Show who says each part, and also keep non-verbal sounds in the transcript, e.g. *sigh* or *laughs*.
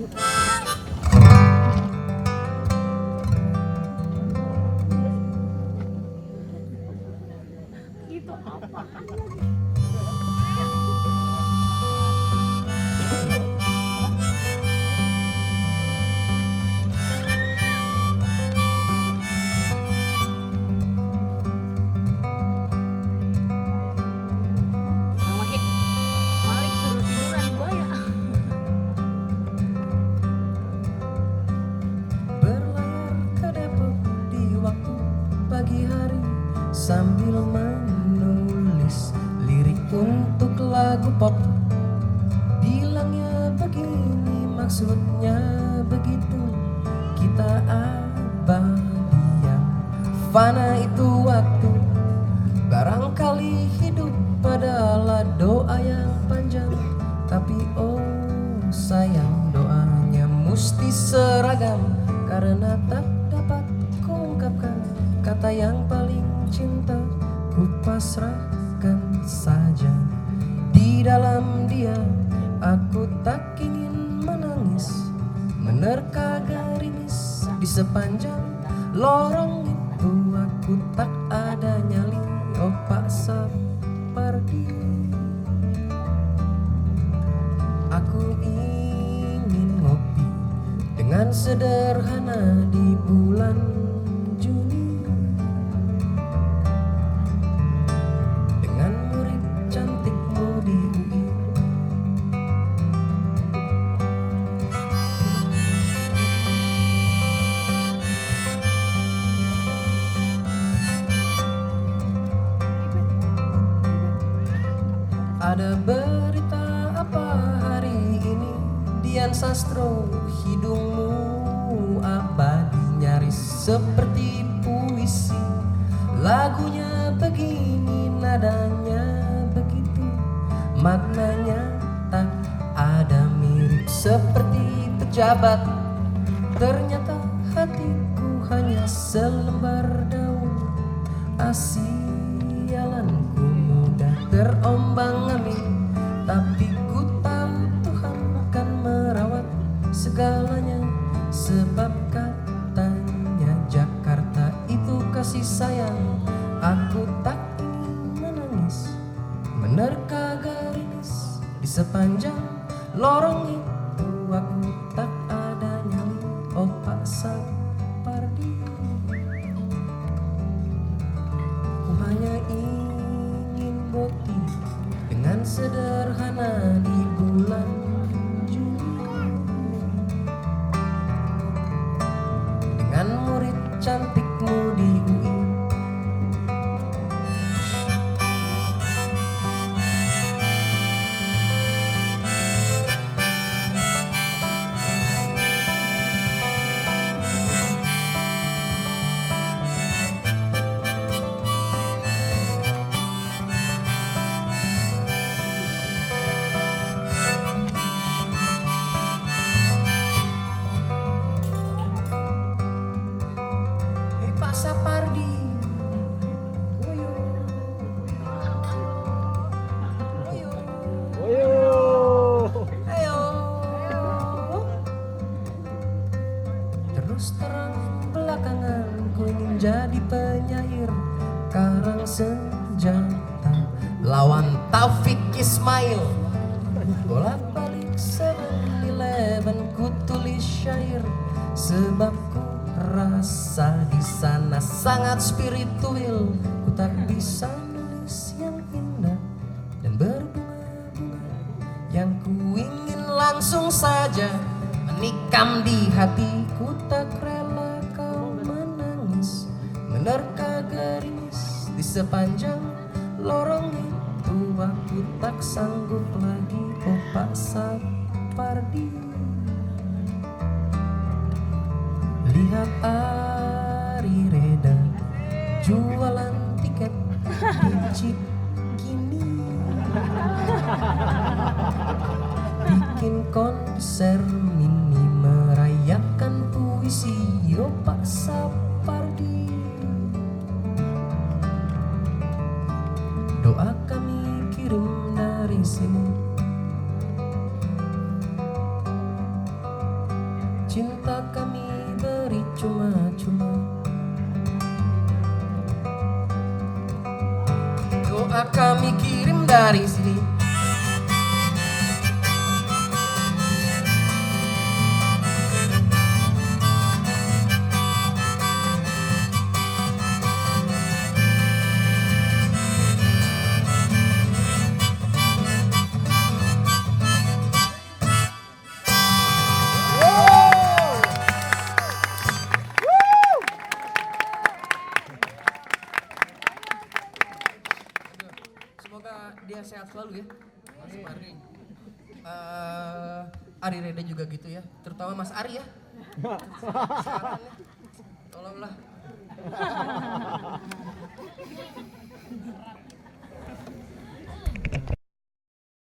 Speaker 1: Não. Sambil menulis lirik untuk lagu pop. Bilangnya begini maksudnya begitu. Kita abadi fana itu waktu. Barangkali hidup adalah doa yang panjang. Tapi oh sayang doanya mesti seragam. Karena tak cinta Ku pasrahkan saja. Di dalam dia aku tak ingin menangis. Menerka gerimis di sepanjang lorong itu Aku tak ada nyali. Oh Pak Sapardi Aku ingin ngopi dengan sederhana di bulan Ada berita apa hari ini? Dian Sastro hidungmu abadi nyaris seperti puisi. Lagunya begini nadanya begitu. Maknanya tak ada mirip seperti pejabat. Ternyata hatiku hanya selembar daun. Asialanku mudah terombang kasih sayang Aku tak menangis. Menerka gerimis di sepanjang lorong itu Aku tak ada nyali. Oh Lawan Taufik Ismail. Bolak balik 7-Eleven ku tulis syair. Sebab ku rasa di sana sangat spiritual. Ku tak bisa nulis yang indah dan berbunga-bunga. Yang ku ingin langsung saja menikam di hatiku. Tak rela kau menangis menerka gerimis di sepanjang lorong itu Aku tak sanggup lagi. Oh Pak Sapardi Lihat Ari Reda jualan tiket di Cikini Bikin konser mini Cinta kami beri cuma-cuma. Doa kami kirim dari sini dia sehat selalu ya. Mas Ari. Eh, Ari Reda juga gitu ya. Terutama Mas Ari ya. *laughs* Ya. Tolonglah *laughs*